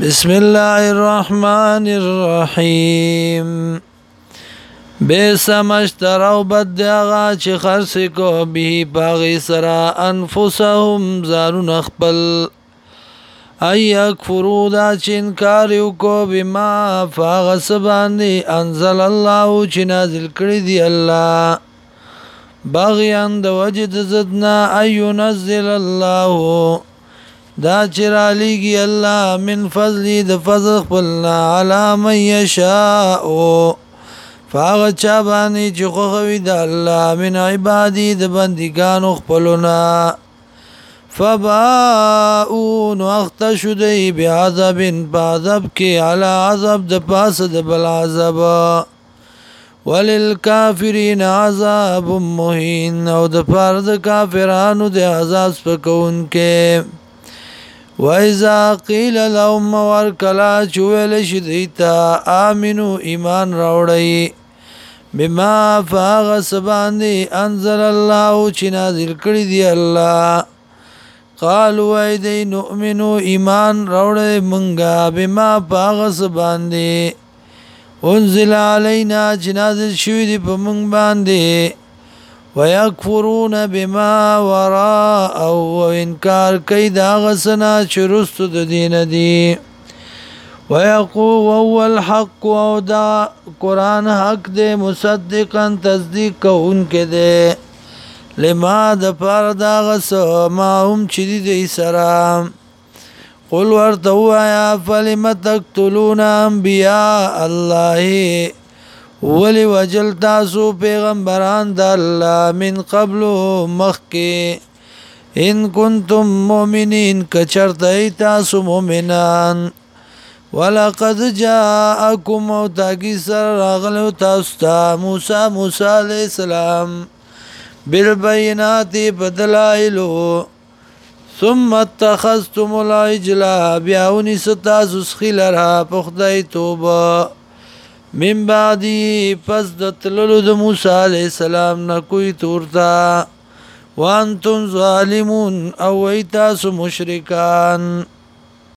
بسم الله الرحمن الرحیم بیس مشترو بد دیاغا چی خرسی کو بی پاغی سرا انفسهم زارون اخپل ای اکفرو دا چی انکاریو کو بی ما فاغ سباندی انزل الله چی نازل کردی الله بغیان د وجد زدنا ایو نزل الله دا چرالیږي الله من فضل د فضل خپلنا علام یشاء فاغ چا باندې چې خوخوي د الله من عبادي د بندګانو خپلنا فباءوا واختشوا دی بعذاب بعذاب کې على عذاب د پاس د بل عذاب وللکافرین عذاب مهین او د فرد کافرانو د عذاب سپکون کې وإذا قيل لهم ورکلا چویل شدیتا آمنو ایمان راوڑی بما فاغ سباندی انزل الله چې نازل کړی دی الله قالوا ايدي نؤمنو ایمان راوړې مونږه بما فاغ سباندی انزل علينا چې نازل شوی دی په مونږ باندې ويكفرون بما وراء او انکار کوي دا غسنا شروست د دین دی ويقول هو الحق او دا قران حق دی مصدقا تصدیق کوونکې دی لما د پر دا غس ما هم چې دی سره قل ورته وایا فلم تقتلون انبیاء الله ولی وجل تاسو پیغمبران د الله من قبل مخکې ان کنتم مؤمنین کچرته تاسو مؤمنان ولقد جاءكم او تاګي سره راغلو تاسو ته موسی موسی عليه السلام بالبينات بدلایلو ثم اتخذتم العجل بیا ونی ستاسو خلرها په خدای توبه من بعدی پس د تللو د موسی علی السلام نه کوئی تورتا وانتم ظالمون او ایتاس مشرکان